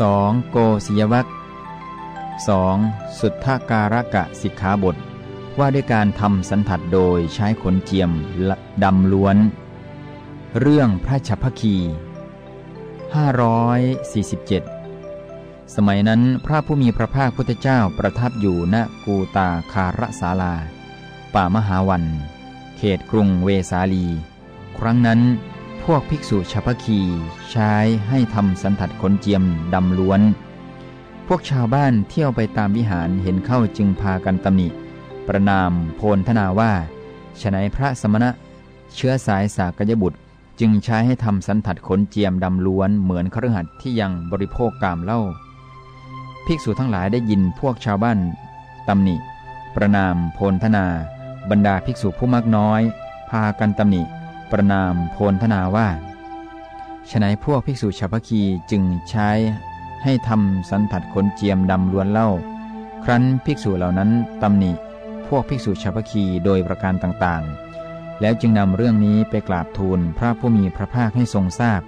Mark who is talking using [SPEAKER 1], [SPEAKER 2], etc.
[SPEAKER 1] 2. โกศิยวัค 2. สุทธาการกะสิกขาบท ว่าด้วยการทำสันถัดโดยใช้ขนเจียมดำล้วน เรื่องพระชัพพคี 547 สมัยนั้นพระผู้มีพระภาคพุทธเจ้าประทับอยู่ณกูตาคารสาลา ป่ามหาวัน เขตกรุงเวสาลี ครั้งนั้น พวกภิกษุชาวพคีใช้ให้ทำสันถัดขนเจียมดำล้วน พวกชาวบ้านเที่ยวไปตามวิหารเห็นเข้าจึงพากันตำหนิ ประนามโพลธนาว่าฉนัยพระสมณะเชื้อสายสากยบุตรจึงใช้ให้ทำสันถัดขนเจียมดำล้วนเหมือนครหัสที่ยังบริโภคกามเล่า ภิกษุทั้งหลายได้ยินพวกชาวบ้านตำหนิ ประนามโพลธนา บรรดาภิกษุผู้มากน้อย พากันตำหนิ ประนามโพลธนาว่าฉนัยพวกภิกษุชาวพคีจึงใช้ให้ทำสันถัดขนเจียมดำล้วนเล่า ครั้นภิกษุเหล่านั้นตำหนิ พวกภิกษุชาวพคีโดยประการต่างๆ แล้วจึงนำเรื่องนี้ไปกราบทูลพระผู้มีพระภาคให้ทรงทราบ